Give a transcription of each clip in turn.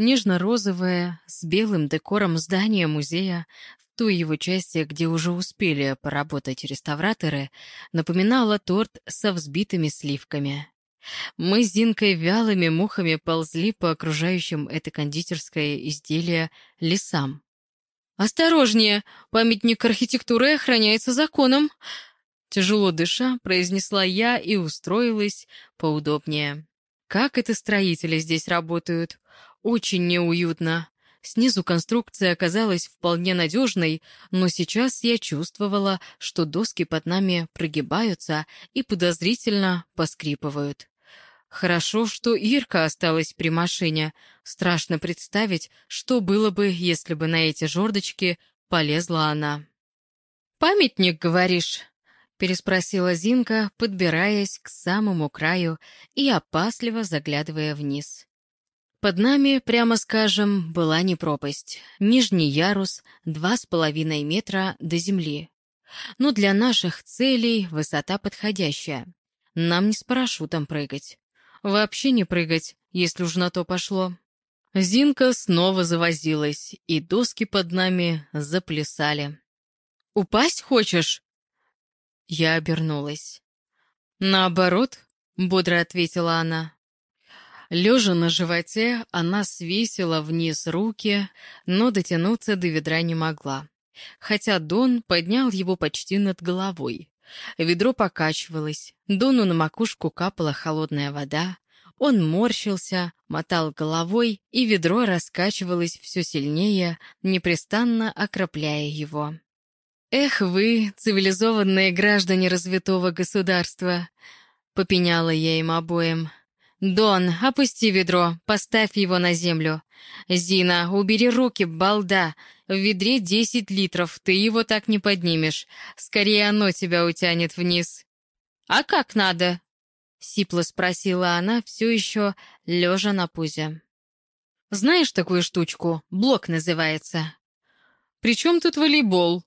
Нежно-розовое, с белым декором здание музея, в той его части, где уже успели поработать реставраторы, напоминало торт со взбитыми сливками. Мы с Зинкой вялыми мухами ползли по окружающим это кондитерское изделие лесам. «Осторожнее! Памятник архитектуры охраняется законом!» Тяжело дыша, произнесла я и устроилась поудобнее. Как это строители здесь работают? Очень неуютно. Снизу конструкция оказалась вполне надежной, но сейчас я чувствовала, что доски под нами прогибаются и подозрительно поскрипывают. Хорошо, что Ирка осталась при машине. Страшно представить, что было бы, если бы на эти жердочки полезла она. «Памятник, говоришь?» — переспросила Зинка, подбираясь к самому краю и опасливо заглядывая вниз. Под нами, прямо скажем, была не пропасть. Нижний ярус — два с половиной метра до земли. Но для наших целей высота подходящая. Нам не с парашютом прыгать. Вообще не прыгать, если уж на то пошло. Зинка снова завозилась, и доски под нами заплясали. «Упасть хочешь?» Я обернулась. «Наоборот», — бодро ответила она. Лежа на животе, она свесила вниз руки, но дотянуться до ведра не могла. Хотя Дон поднял его почти над головой. Ведро покачивалось, Дону на макушку капала холодная вода. Он морщился, мотал головой, и ведро раскачивалось все сильнее, непрестанно окропляя его. «Эх вы, цивилизованные граждане развитого государства!» — попеняла я им обоим. «Дон, опусти ведро, поставь его на землю. Зина, убери руки, балда. В ведре десять литров, ты его так не поднимешь. Скорее оно тебя утянет вниз». «А как надо?» — сипло спросила она, все еще лежа на пузе. «Знаешь такую штучку? Блок называется». «При чем тут волейбол?»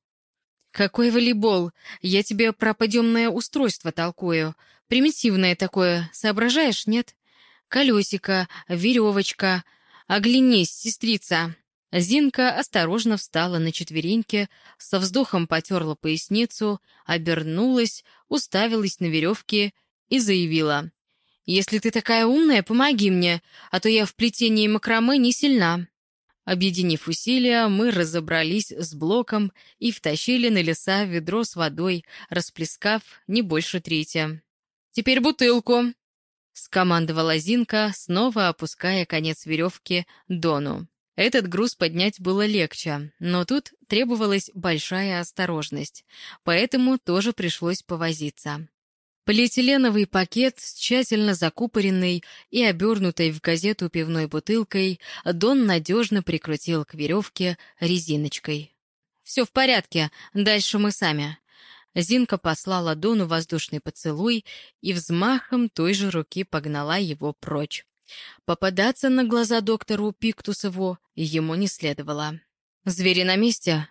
«Какой волейбол? Я тебе про подъемное устройство толкую. Примитивное такое, соображаешь, нет? Колесико, веревочка. Оглянись, сестрица!» Зинка осторожно встала на четвереньки, со вздохом потерла поясницу, обернулась, уставилась на веревки и заявила. «Если ты такая умная, помоги мне, а то я в плетении макраме не сильна». Объединив усилия, мы разобрались с блоком и втащили на леса ведро с водой, расплескав не больше трети. «Теперь бутылку!» — скомандовала Зинка, снова опуская конец веревки Дону. Этот груз поднять было легче, но тут требовалась большая осторожность, поэтому тоже пришлось повозиться. Полиэтиленовый пакет с тщательно закупоренной и обернутой в газету пивной бутылкой Дон надежно прикрутил к веревке резиночкой. «Все в порядке, дальше мы сами», Зинка послала Дону воздушный поцелуй и взмахом той же руки погнала его прочь. Попадаться на глаза доктору Пиктусову ему не следовало. «Звери на месте?»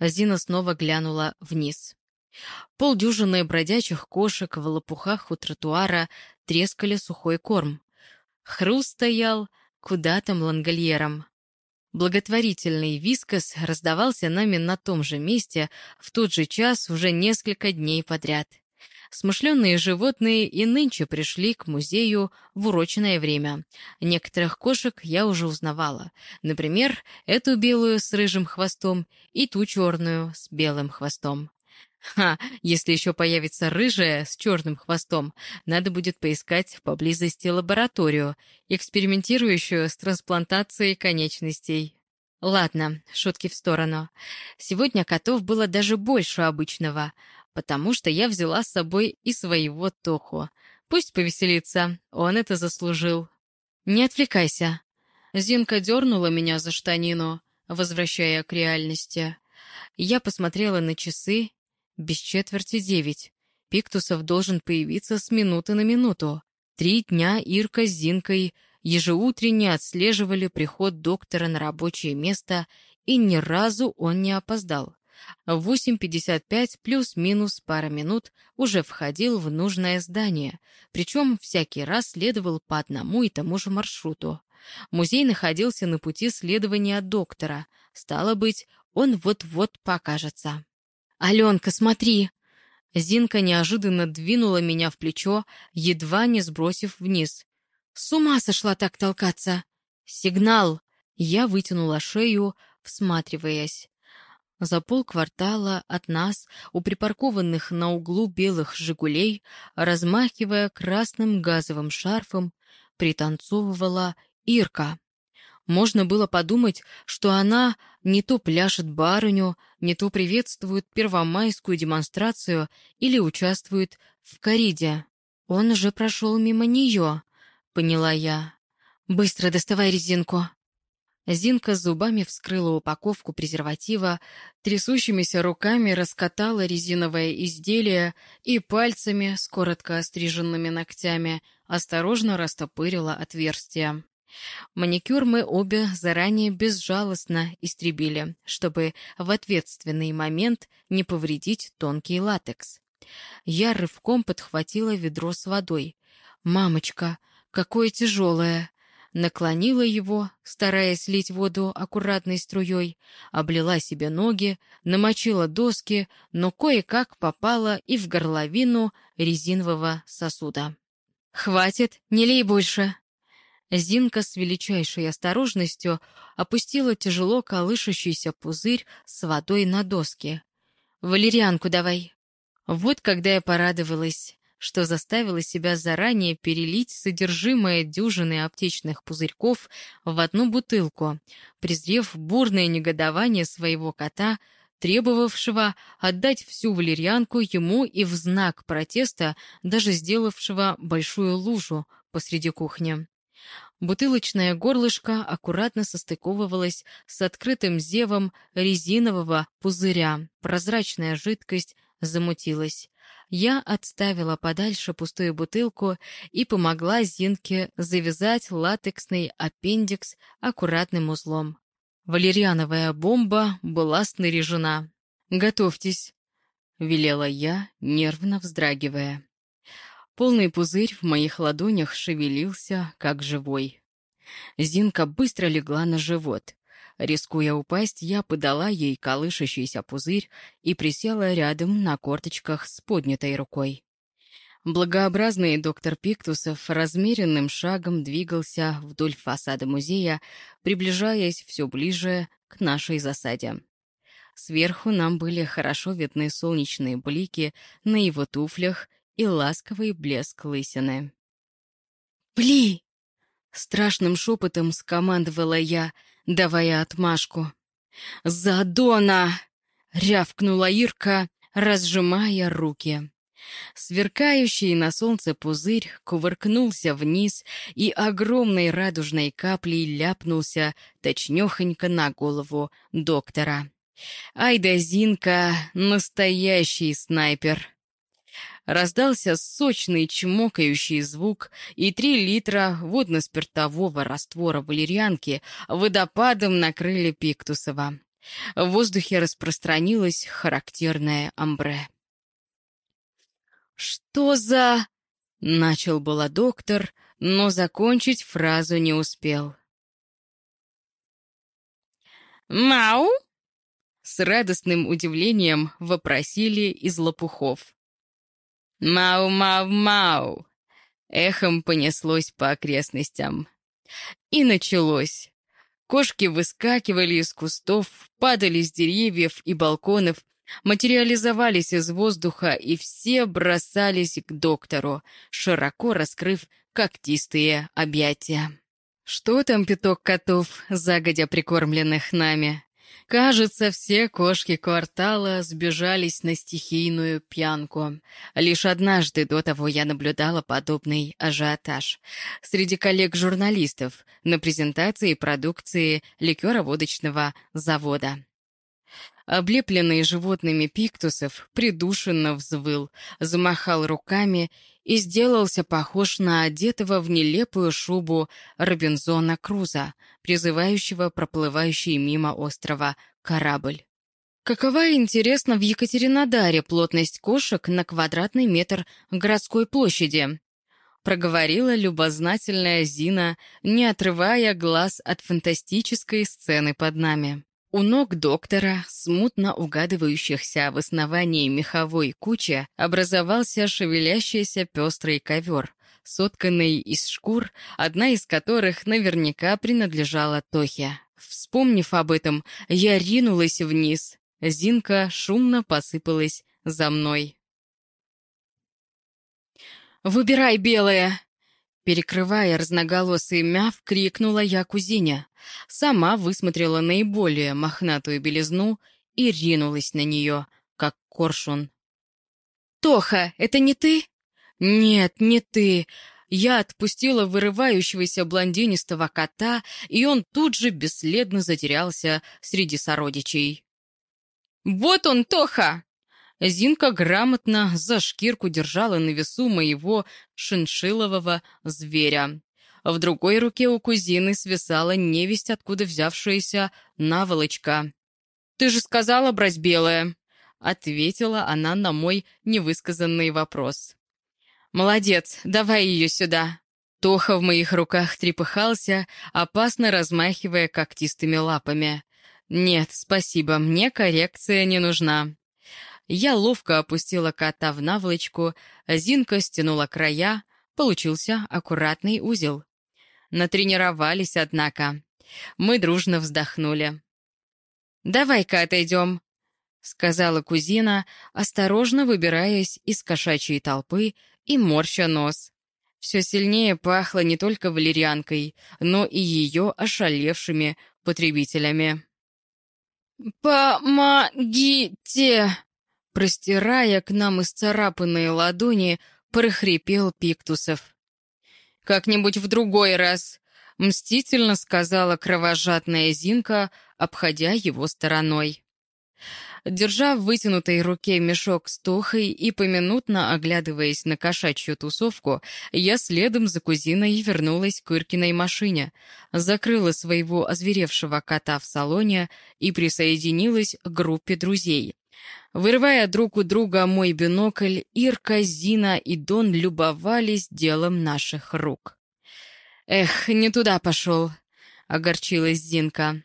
Зина снова глянула вниз. Полдюжины бродячих кошек в лопухах у тротуара трескали сухой корм. Хруст стоял куда там лангольером. Благотворительный вискос раздавался нами на том же месте в тот же час уже несколько дней подряд. Смышленные животные и нынче пришли к музею в урочное время. Некоторых кошек я уже узнавала. Например, эту белую с рыжим хвостом и ту черную с белым хвостом. Ха, если еще появится рыжая с черным хвостом, надо будет поискать поблизости лабораторию, экспериментирующую с трансплантацией конечностей. Ладно, шутки в сторону. Сегодня котов было даже больше обычного, потому что я взяла с собой и своего Тоху. Пусть повеселится, он это заслужил. Не отвлекайся. Зинка дернула меня за штанину, возвращая к реальности. Я посмотрела на часы без четверти девять. Пиктусов должен появиться с минуты на минуту. Три дня Ирка с Зинкой ежеутренне отслеживали приход доктора на рабочее место, и ни разу он не опоздал. В 8.55 плюс-минус пара минут уже входил в нужное здание, причем всякий раз следовал по одному и тому же маршруту. Музей находился на пути следования доктора. Стало быть, он вот-вот покажется. «Аленка, смотри!» Зинка неожиданно двинула меня в плечо, едва не сбросив вниз. «С ума сошла так толкаться!» «Сигнал!» Я вытянула шею, всматриваясь. За полквартала от нас, у припаркованных на углу белых «Жигулей», размахивая красным газовым шарфом, пританцовывала Ирка. Можно было подумать, что она не то пляшет барыню, не то приветствует первомайскую демонстрацию или участвует в кориде. «Он же прошел мимо нее», — поняла я. «Быстро доставай резинку». Зинка зубами вскрыла упаковку презерватива, трясущимися руками раскатала резиновое изделие и пальцами с коротко остриженными ногтями осторожно растопырила отверстие. Маникюр мы обе заранее безжалостно истребили, чтобы в ответственный момент не повредить тонкий латекс. Я рывком подхватила ведро с водой. «Мамочка, какое тяжелое!» наклонила его, стараясь лить воду аккуратной струей, облила себе ноги, намочила доски, но кое-как попала и в горловину резинового сосуда. «Хватит, не лей больше!» Зинка с величайшей осторожностью опустила тяжело колышущийся пузырь с водой на доски. «Валерьянку давай!» Вот когда я порадовалась что заставило себя заранее перелить содержимое дюжины аптечных пузырьков в одну бутылку, презрев бурное негодование своего кота, требовавшего отдать всю валерьянку ему и в знак протеста даже сделавшего большую лужу посреди кухни. Бутылочное горлышко аккуратно состыковывалось с открытым зевом резинового пузыря. Прозрачная жидкость замутилась. Я отставила подальше пустую бутылку и помогла Зинке завязать латексный аппендикс аккуратным узлом. Валерьяновая бомба была снаряжена. «Готовьтесь», — велела я, нервно вздрагивая. Полный пузырь в моих ладонях шевелился, как живой. Зинка быстро легла на живот. Рискуя упасть, я подала ей колышащийся пузырь и присела рядом на корточках с поднятой рукой. Благообразный доктор Пиктусов размеренным шагом двигался вдоль фасада музея, приближаясь все ближе к нашей засаде. Сверху нам были хорошо видны солнечные блики на его туфлях и ласковый блеск лысины. «Пли!» — страшным шепотом скомандовала я, давая отмашку. «Задона!» — рявкнула Ирка, разжимая руки. Сверкающий на солнце пузырь кувыркнулся вниз и огромной радужной каплей ляпнулся точнёхонько на голову доктора. «Ай да Зинка, настоящий снайпер!» Раздался сочный чмокающий звук, и три литра водно-спиртового раствора валерьянки водопадом накрыли Пиктусова. В воздухе распространилось характерное амбре. «Что за...» — начал было доктор, но закончить фразу не успел. «Мау?» — с радостным удивлением вопросили из лопухов. «Мау-мау-мау!» Эхом понеслось по окрестностям. И началось. Кошки выскакивали из кустов, падали с деревьев и балконов, материализовались из воздуха, и все бросались к доктору, широко раскрыв когтистые объятия. Что там пяток котов, загодя прикормленных нами? Кажется, все кошки квартала сбежались на стихийную пьянку. Лишь однажды до того я наблюдала подобный ажиотаж. Среди коллег-журналистов на презентации продукции ликероводочного завода. Облепленный животными пиктусов придушенно взвыл, замахал руками и сделался похож на одетого в нелепую шубу Робинзона Круза, призывающего проплывающий мимо острова корабль. Какова, интересно, в Екатеринодаре плотность кошек на квадратный метр городской площади? проговорила любознательная Зина, не отрывая глаз от фантастической сцены под нами. У ног доктора, смутно угадывающихся в основании меховой кучи, образовался шевелящийся пестрый ковер, сотканный из шкур, одна из которых наверняка принадлежала Тохе. Вспомнив об этом, я ринулась вниз. Зинка шумно посыпалась за мной. «Выбирай белое!» Перекрывая разноголосый мяв, крикнула я кузине. Сама высмотрела наиболее мохнатую белизну и ринулась на нее, как коршун. «Тоха, это не ты?» «Нет, не ты!» Я отпустила вырывающегося блондинистого кота, и он тут же бесследно затерялся среди сородичей. «Вот он, Тоха!» Зинка грамотно за шкирку держала на весу моего шиншилового зверя. В другой руке у кузины свисала невесть, откуда взявшаяся наволочка. «Ты же сказала брать белое!» — ответила она на мой невысказанный вопрос. «Молодец, давай ее сюда!» Тоха в моих руках трепыхался, опасно размахивая когтистыми лапами. «Нет, спасибо, мне коррекция не нужна». Я ловко опустила кота в наволочку, Зинка стянула края, получился аккуратный узел. Натренировались, однако. Мы дружно вздохнули. «Давай-ка отойдем», — сказала кузина, осторожно выбираясь из кошачьей толпы и морща нос. Все сильнее пахло не только валерьянкой, но и ее ошалевшими потребителями. «Помогите!» Простирая к нам исцарапанные ладони, прохрипел Пиктусов. «Как-нибудь в другой раз», — мстительно сказала кровожадная Зинка, обходя его стороной. Держа в вытянутой руке мешок с тухой и поминутно оглядываясь на кошачью тусовку, я следом за кузиной вернулась к Иркиной машине, закрыла своего озверевшего кота в салоне и присоединилась к группе друзей. Вырывая друг у друга мой бинокль, Ирка, Зина и Дон любовались делом наших рук. «Эх, не туда пошел», — огорчилась Зинка.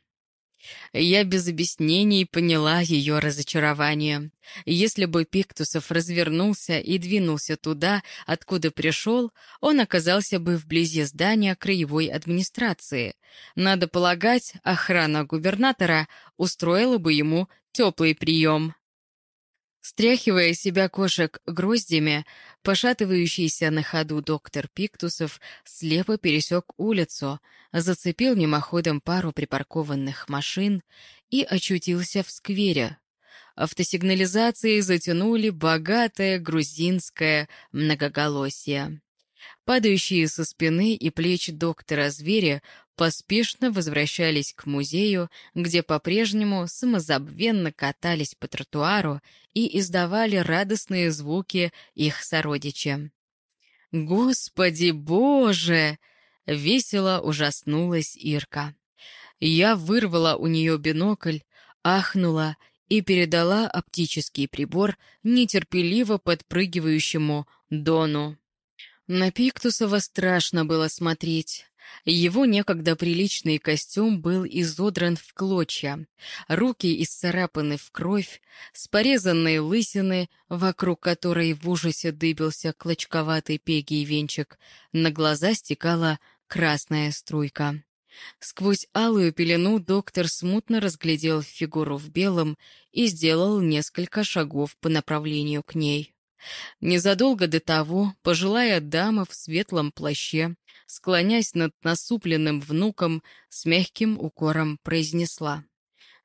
Я без объяснений поняла ее разочарование. Если бы Пиктусов развернулся и двинулся туда, откуда пришел, он оказался бы вблизи здания краевой администрации. Надо полагать, охрана губернатора устроила бы ему теплый прием. Стряхивая себя кошек гроздями, пошатывающийся на ходу доктор Пиктусов слепо пересек улицу, зацепил мимоходом пару припаркованных машин и очутился в сквере. Автосигнализации затянули богатое грузинское многоголосие. Падающие со спины и плеч доктора-зверя поспешно возвращались к музею, где по-прежнему самозабвенно катались по тротуару и издавали радостные звуки их сородичи. «Господи Боже!» — весело ужаснулась Ирка. Я вырвала у нее бинокль, ахнула и передала оптический прибор нетерпеливо подпрыгивающему Дону. На Пиктусова страшно было смотреть. Его некогда приличный костюм был изодран в клочья, руки исцарапаны в кровь, с порезанной лысины, вокруг которой в ужасе дыбился клочковатый пегий венчик, на глаза стекала красная струйка. Сквозь алую пелену доктор смутно разглядел фигуру в белом и сделал несколько шагов по направлению к ней. Незадолго до того пожилая дама в светлом плаще склонясь над насупленным внуком, с мягким укором произнесла.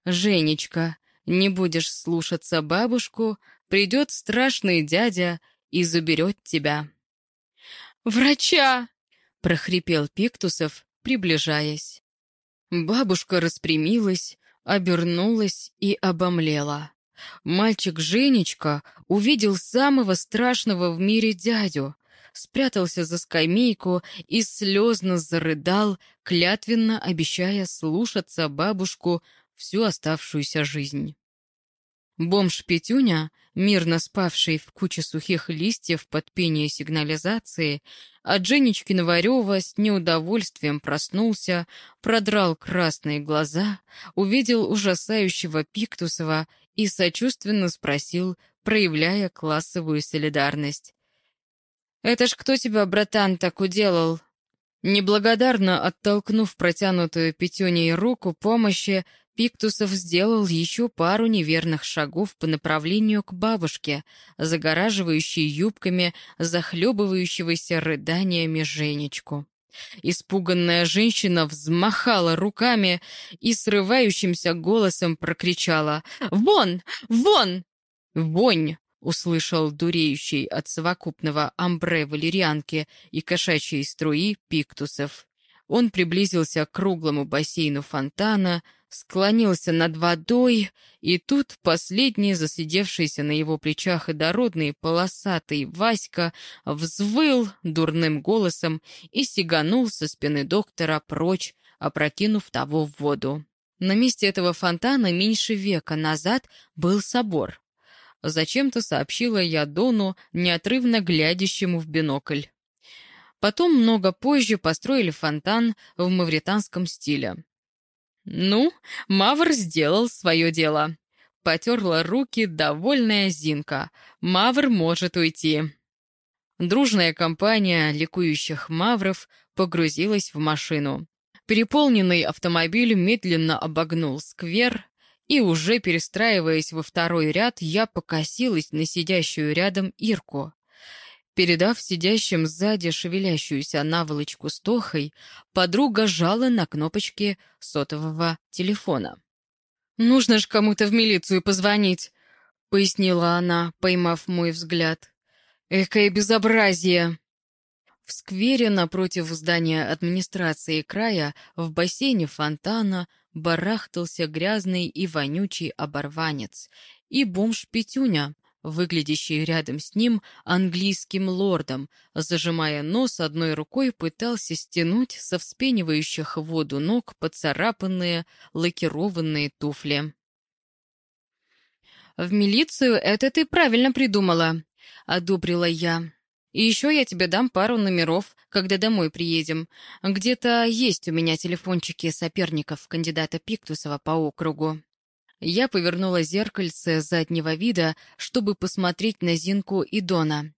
«Женечка, не будешь слушаться бабушку, придет страшный дядя и заберет тебя». «Врача!» — прохрипел Пиктусов, приближаясь. Бабушка распрямилась, обернулась и обомлела. Мальчик Женечка увидел самого страшного в мире дядю, спрятался за скамейку и слезно зарыдал, клятвенно обещая слушаться бабушку всю оставшуюся жизнь. Бомж Петюня, мирно спавший в куче сухих листьев под пение сигнализации, от Женечки Новарева с неудовольствием проснулся, продрал красные глаза, увидел ужасающего Пиктусова и сочувственно спросил, проявляя классовую солидарность. «Это ж кто тебя, братан, так уделал?» Неблагодарно оттолкнув протянутую Петюней руку помощи, Пиктусов сделал еще пару неверных шагов по направлению к бабушке, загораживающей юбками захлебывающегося рыданиями Женечку. Испуганная женщина взмахала руками и срывающимся голосом прокричала «Вон! Вон! Вонь!» услышал дуреющий от совокупного амбре валерьянки и кошачьей струи пиктусов. Он приблизился к круглому бассейну фонтана, склонился над водой, и тут последний, засидевшийся на его плечах и дородный полосатый Васька, взвыл дурным голосом и сиганул со спины доктора прочь, опрокинув того в воду. На месте этого фонтана меньше века назад был собор. Зачем-то сообщила я Дону, неотрывно глядящему в бинокль. Потом много позже построили фонтан в мавританском стиле. «Ну, Мавр сделал свое дело». Потерла руки довольная Зинка. «Мавр может уйти». Дружная компания ликующих мавров погрузилась в машину. Переполненный автомобиль медленно обогнул сквер, и уже перестраиваясь во второй ряд, я покосилась на сидящую рядом Ирку. Передав сидящим сзади шевелящуюся наволочку с Тохой, подруга жала на кнопочки сотового телефона. «Нужно ж кому-то в милицию позвонить», — пояснила она, поймав мой взгляд. «Экое безобразие!» В сквере напротив здания администрации края в бассейне фонтана барахтался грязный и вонючий оборванец и бомж Петюня, выглядящий рядом с ним английским лордом, зажимая нос одной рукой, пытался стянуть со вспенивающих воду ног поцарапанные лакированные туфли. «В милицию это ты правильно придумала», — одобрила я. «И еще я тебе дам пару номеров, когда домой приедем. Где-то есть у меня телефончики соперников кандидата Пиктусова по округу». Я повернула зеркальце заднего вида, чтобы посмотреть на Зинку и Дона.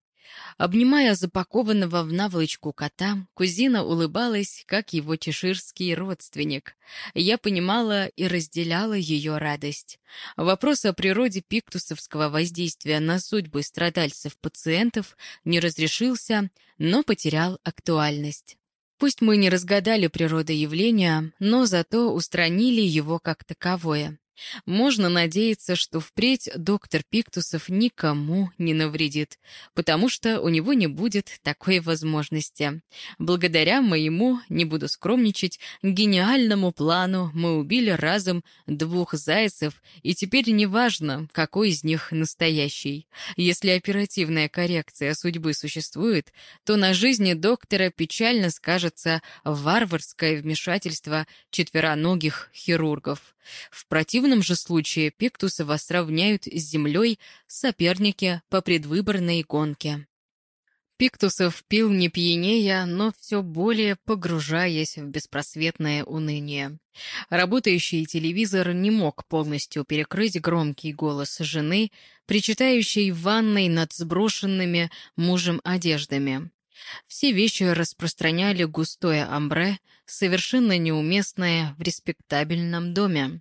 Обнимая запакованного в наволочку кота, кузина улыбалась, как его чеширский родственник. Я понимала и разделяла ее радость. Вопрос о природе пиктусовского воздействия на судьбы страдальцев-пациентов не разрешился, но потерял актуальность. Пусть мы не разгадали природы явления, но зато устранили его как таковое. Можно надеяться, что впредь доктор Пиктусов никому не навредит, потому что у него не будет такой возможности. Благодаря моему, не буду скромничать, гениальному плану мы убили разом двух зайцев, и теперь неважно, какой из них настоящий. Если оперативная коррекция судьбы существует, то на жизни доктора печально скажется варварское вмешательство четвероногих хирургов. В противном же случае Пиктусова сравняют с землей соперники по предвыборной гонке. Пиктусов пил не пьянея, но все более погружаясь в беспросветное уныние. Работающий телевизор не мог полностью перекрыть громкий голос жены, причитающей в ванной над сброшенными мужем одеждами. Все вещи распространяли густое амбре, совершенно неуместное в респектабельном доме.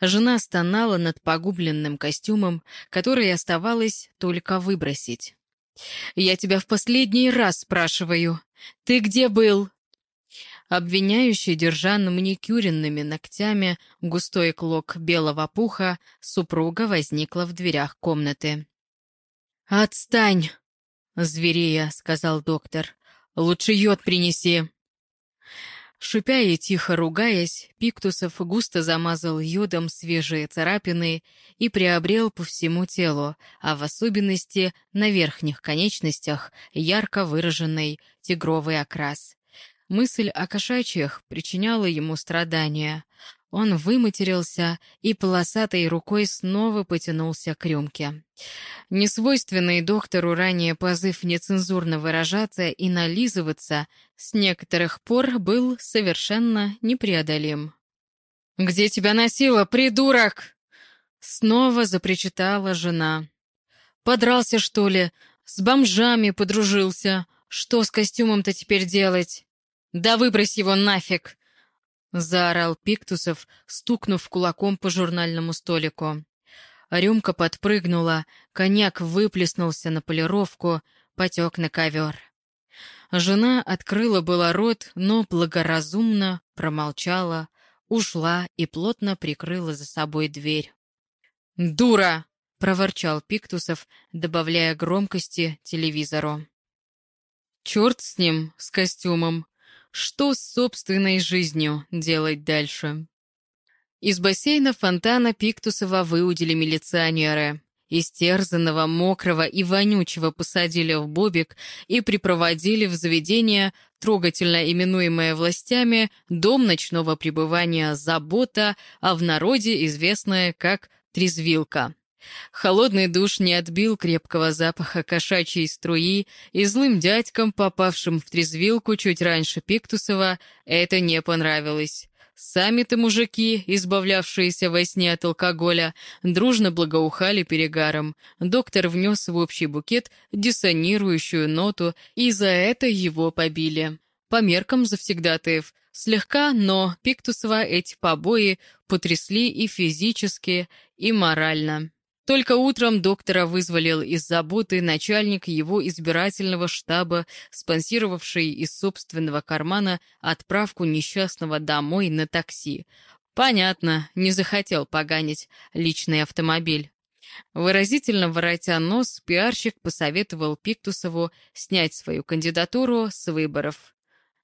Жена стонала над погубленным костюмом, который оставалось только выбросить. «Я тебя в последний раз спрашиваю. Ты где был?» Обвиняющий, держа на маникюренными ногтями густой клок белого пуха, супруга возникла в дверях комнаты. «Отстань!» «Зверея», — сказал доктор. «Лучше йод принеси». Шипя и тихо ругаясь, Пиктусов густо замазал йодом свежие царапины и приобрел по всему телу, а в особенности на верхних конечностях ярко выраженный тигровый окрас. Мысль о кошачьих причиняла ему страдания. Он выматерился и полосатой рукой снова потянулся к рюмке. Несвойственный доктору ранее позыв нецензурно выражаться и нализываться с некоторых пор был совершенно непреодолим. «Где тебя носила, придурок?» Снова запричитала жена. «Подрался, что ли? С бомжами подружился. Что с костюмом-то теперь делать? Да выбрось его нафиг!» Заорал Пиктусов, стукнув кулаком по журнальному столику. Рюмка подпрыгнула, коньяк выплеснулся на полировку, потек на ковер. Жена открыла было рот, но благоразумно промолчала, ушла и плотно прикрыла за собой дверь. «Дура!» — проворчал Пиктусов, добавляя громкости телевизору. «Черт с ним, с костюмом! Что с собственной жизнью делать дальше?» Из бассейна фонтана Пиктусова выудили милиционеры. Истерзанного, мокрого и вонючего посадили в бобик и припроводили в заведение, трогательно именуемое властями, дом ночного пребывания «Забота», а в народе известное как «Трезвилка». Холодный душ не отбил крепкого запаха кошачьей струи, и злым дядькам, попавшим в трезвилку чуть раньше Пиктусова, это не понравилось. Сами-то мужики, избавлявшиеся во сне от алкоголя, дружно благоухали перегаром. Доктор внес в общий букет диссонирующую ноту, и за это его побили. По меркам завсегдатаев. Слегка, но Пиктусова эти побои потрясли и физически, и морально. Только утром доктора вызволил из заботы начальник его избирательного штаба, спонсировавший из собственного кармана отправку несчастного домой на такси. Понятно, не захотел поганить личный автомобиль. Выразительно воротя нос, пиарщик посоветовал Пиктусову снять свою кандидатуру с выборов.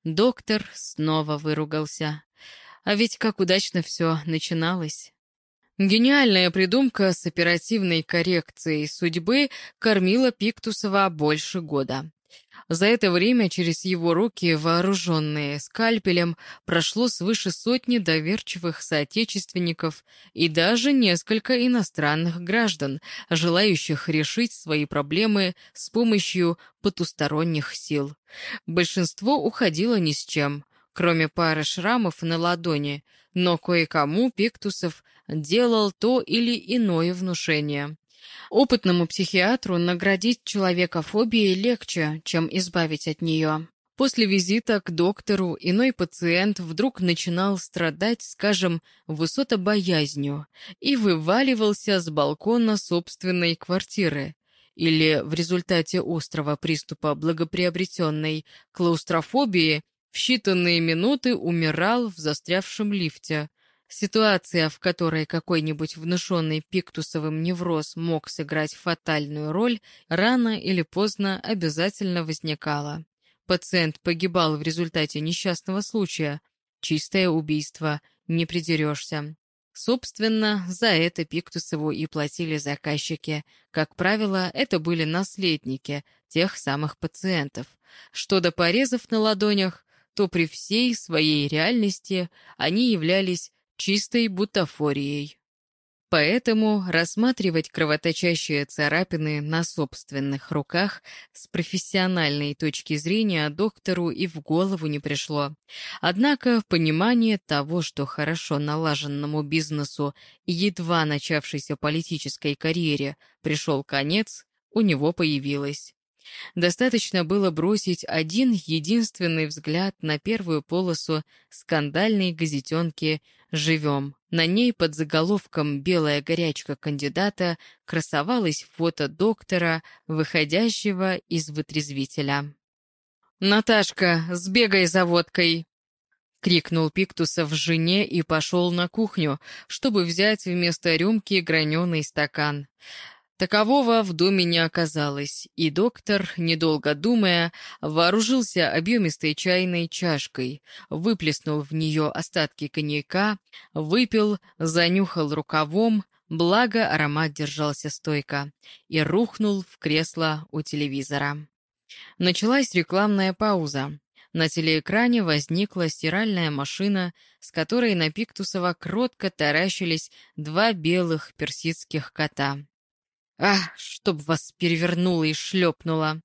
Доктор снова выругался. А ведь как удачно все начиналось. Гениальная придумка с оперативной коррекцией судьбы кормила Пиктусова больше года. За это время через его руки, вооруженные скальпелем, прошло свыше сотни доверчивых соотечественников и даже несколько иностранных граждан, желающих решить свои проблемы с помощью потусторонних сил. Большинство уходило ни с чем — кроме пары шрамов на ладони, но кое-кому Пиктусов делал то или иное внушение. Опытному психиатру наградить человека фобией легче, чем избавить от нее. После визита к доктору иной пациент вдруг начинал страдать, скажем, высотобоязнью и вываливался с балкона собственной квартиры или в результате острого приступа благоприобретенной клаустрофобии в считанные минуты умирал в застрявшем лифте. Ситуация, в которой какой-нибудь внушенный пиктусовым невроз мог сыграть фатальную роль, рано или поздно обязательно возникала. Пациент погибал в результате несчастного случая. Чистое убийство, не придерешься. Собственно, за это Пиктусову и платили заказчики. Как правило, это были наследники тех самых пациентов. Что до порезов на ладонях, то при всей своей реальности они являлись чистой бутафорией. Поэтому рассматривать кровоточащие царапины на собственных руках с профессиональной точки зрения доктору и в голову не пришло. Однако понимание того, что хорошо налаженному бизнесу и едва начавшейся политической карьере пришел конец, у него появилось. Достаточно было бросить один единственный взгляд на первую полосу скандальной газетенки «Живем». На ней под заголовком «Белая горячка кандидата» красовалось фото доктора, выходящего из вытрезвителя. «Наташка, сбегай за водкой!» — крикнул Пиктусов жене и пошел на кухню, чтобы взять вместо рюмки граненый стакан. Такового в доме не оказалось, и доктор, недолго думая, вооружился объемистой чайной чашкой, выплеснул в нее остатки коньяка, выпил, занюхал рукавом, благо аромат держался стойко, и рухнул в кресло у телевизора. Началась рекламная пауза. На телеэкране возникла стиральная машина, с которой на Пиктусова кротко таращились два белых персидских кота. «Ах, чтоб вас перевернуло и шлепнуло!»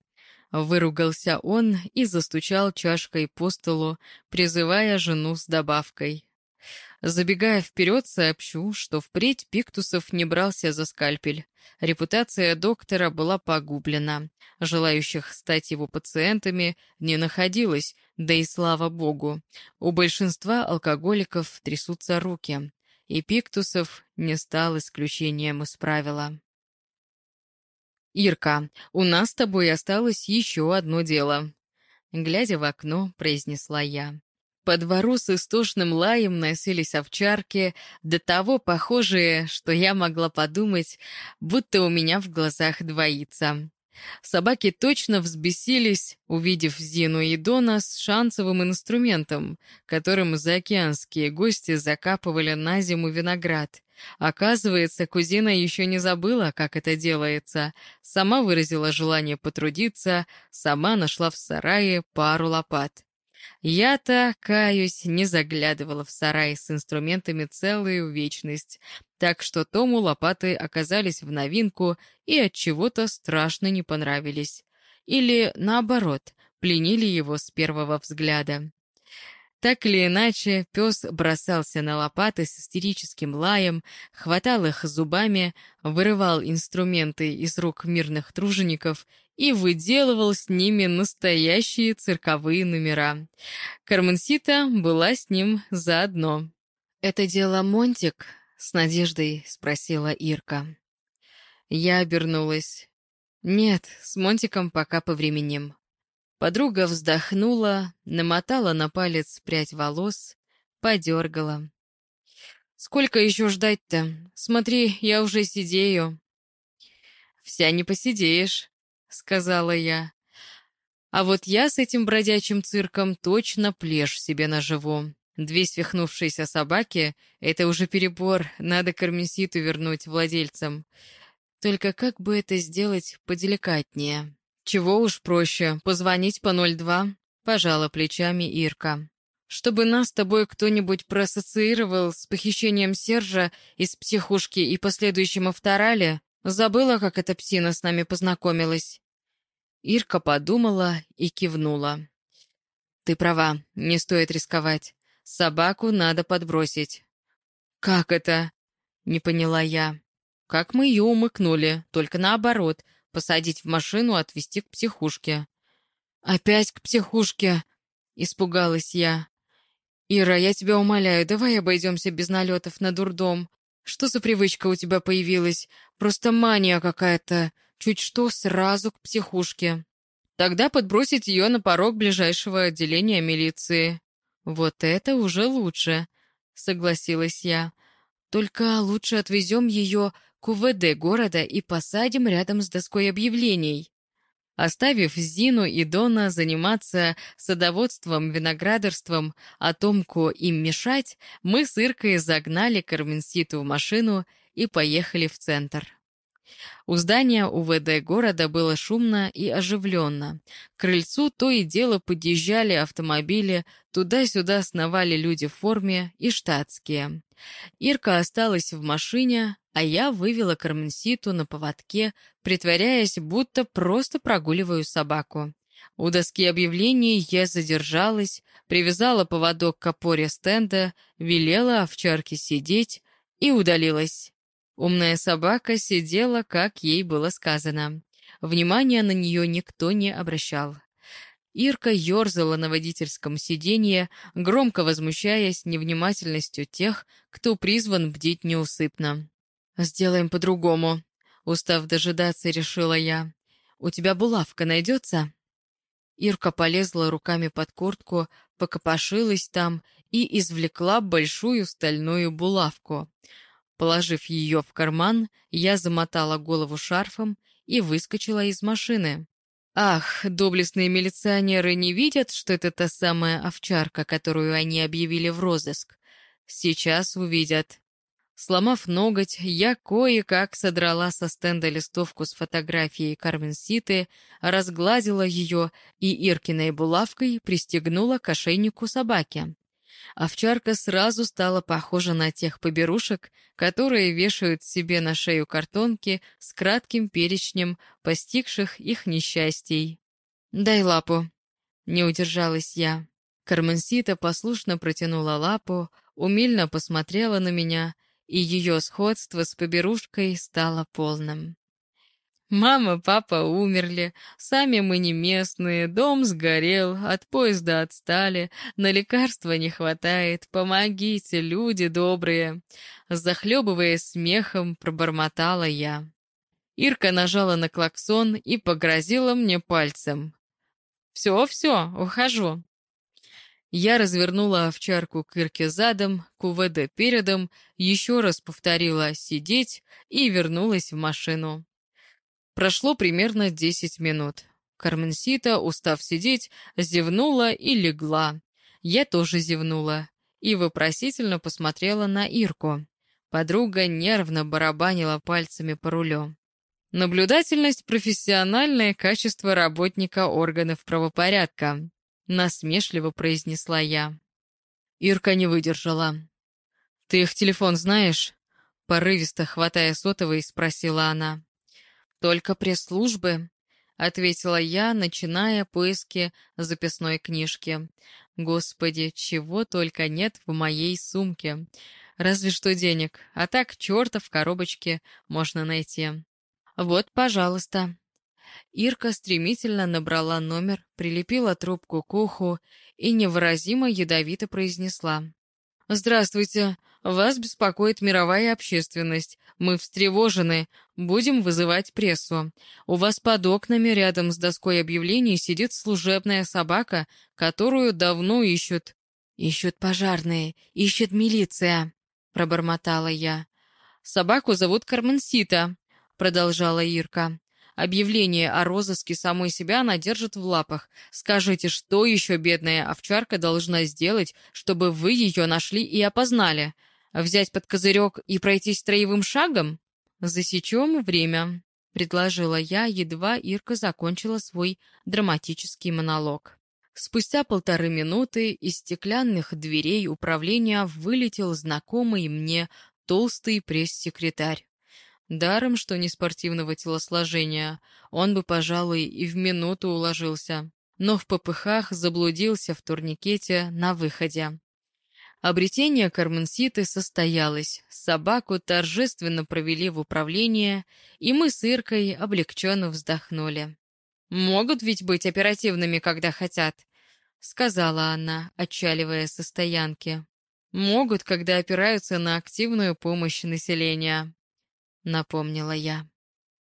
Выругался он и застучал чашкой по столу, призывая жену с добавкой. Забегая вперед, сообщу, что впредь Пиктусов не брался за скальпель. Репутация доктора была погублена. Желающих стать его пациентами не находилось, да и слава богу. У большинства алкоголиков трясутся руки, и Пиктусов не стал исключением из правила. «Ирка, у нас с тобой осталось еще одно дело», — глядя в окно, произнесла я. По двору с истошным лаем носились овчарки, до того похожие, что я могла подумать, будто у меня в глазах двоится. Собаки точно взбесились, увидев Зину и Дона с шансовым инструментом, которым заокеанские гости закапывали на зиму виноград. Оказывается, кузина еще не забыла, как это делается. Сама выразила желание потрудиться, сама нашла в сарае пару лопат. Я-то, каюсь, не заглядывала в сарай с инструментами целую вечность, так что Тому лопаты оказались в новинку и от чего-то страшно не понравились. Или, наоборот, пленили его с первого взгляда. Так или иначе, пес бросался на лопаты с истерическим лаем, хватал их зубами, вырывал инструменты из рук мирных тружеников и выделывал с ними настоящие цирковые номера. Карменсита была с ним заодно. «Это дело Монтик?» — с надеждой спросила Ирка. Я обернулась. «Нет, с Монтиком пока повременим». Подруга вздохнула, намотала на палец прядь волос, подергала. «Сколько еще ждать-то? Смотри, я уже сидею». «Вся не посидеешь», — сказала я. А вот я с этим бродячим цирком точно плешь себе наживу. Две свихнувшиеся собаки — это уже перебор, надо кармеситу вернуть владельцам. Только как бы это сделать поделикатнее? Чего уж проще, позвонить по 02? Пожала плечами Ирка. Чтобы нас с тобой кто-нибудь проассоциировал с похищением Сержа из психушки и последующим авторале, забыла, как эта псина с нами познакомилась. Ирка подумала и кивнула. «Ты права, не стоит рисковать. Собаку надо подбросить». «Как это?» — не поняла я. «Как мы ее умыкнули, только наоборот, посадить в машину, отвезти к психушке». «Опять к психушке?» — испугалась я. «Ира, я тебя умоляю, давай обойдемся без налетов на дурдом. Что за привычка у тебя появилась? Просто мания какая-то. Чуть что, сразу к психушке. Тогда подбросить ее на порог ближайшего отделения милиции. Вот это уже лучше, согласилась я. Только лучше отвезем ее к УВД города и посадим рядом с доской объявлений. Оставив Зину и Дона заниматься садоводством, виноградарством, а Томку им мешать, мы с Иркой загнали Карменситу в машину и поехали в центр. У здания УВД города было шумно и оживленно. К крыльцу то и дело подъезжали автомобили, туда-сюда сновали люди в форме и штатские. Ирка осталась в машине, а я вывела Карменситу на поводке, притворяясь, будто просто прогуливаю собаку. У доски объявлений я задержалась, привязала поводок к опоре стенда, велела овчарке сидеть и удалилась. Умная собака сидела, как ей было сказано. Внимания на нее никто не обращал. Ирка ерзала на водительском сиденье, громко возмущаясь невнимательностью тех, кто призван бдить неусыпно. «Сделаем по-другому», — устав дожидаться, решила я. «У тебя булавка найдется?» Ирка полезла руками под куртку, покопошилась там и извлекла большую стальную булавку. Положив ее в карман, я замотала голову шарфом и выскочила из машины. Ах, доблестные милиционеры не видят, что это та самая овчарка, которую они объявили в розыск. Сейчас увидят. Сломав ноготь, я кое-как содрала со стенда листовку с фотографией Кармен Ситы, разгладила ее и Иркиной булавкой пристегнула к ошейнику собаки. Овчарка сразу стала похожа на тех поберушек, которые вешают себе на шею картонки с кратким перечнем постигших их несчастий. «Дай лапу», — не удержалась я. Карменсита послушно протянула лапу, умильно посмотрела на меня — и ее сходство с поберушкой стало полным. Мама, папа умерли, сами мы не местные, дом сгорел, от поезда отстали, на лекарства не хватает, помогите, люди добрые. Захлебываясь смехом, пробормотала я. Ирка нажала на клаксон и погрозила мне пальцем. «Все, все, ухожу». Я развернула овчарку к Ирке задом, КУВД передом, еще раз повторила «сидеть» и вернулась в машину. Прошло примерно десять минут. Карменсита, устав сидеть, зевнула и легла. Я тоже зевнула и вопросительно посмотрела на Ирку. Подруга нервно барабанила пальцами по рулю. Наблюдательность — профессиональное качество работника органов правопорядка насмешливо произнесла я. Ирка не выдержала. «Ты их телефон знаешь?» Порывисто хватая сотовый, спросила она. «Только пресс-службы», — ответила я, начиная поиски записной книжки. «Господи, чего только нет в моей сумке. Разве что денег, а так черта в коробочке можно найти». «Вот, пожалуйста», Ирка стремительно набрала номер, прилепила трубку к уху и невыразимо ядовито произнесла. «Здравствуйте. Вас беспокоит мировая общественность. Мы встревожены. Будем вызывать прессу. У вас под окнами рядом с доской объявлений сидит служебная собака, которую давно ищут». «Ищут пожарные, ищет милиция», — пробормотала я. «Собаку зовут Карменсита», — продолжала Ирка. Объявление о розыске самой себя она держит в лапах. Скажите, что еще бедная овчарка должна сделать, чтобы вы ее нашли и опознали? Взять под козырек и пройтись троевым шагом? Засечем время, — предложила я, едва Ирка закончила свой драматический монолог. Спустя полторы минуты из стеклянных дверей управления вылетел знакомый мне толстый пресс-секретарь. Даром, что не спортивного телосложения, он бы, пожалуй, и в минуту уложился, но в попыхах заблудился в турникете на выходе. Обретение Карменситы состоялось, собаку торжественно провели в управление, и мы с Иркой облегченно вздохнули. «Могут ведь быть оперативными, когда хотят», — сказала она, отчаливая со стоянки. «Могут, когда опираются на активную помощь населения». — напомнила я.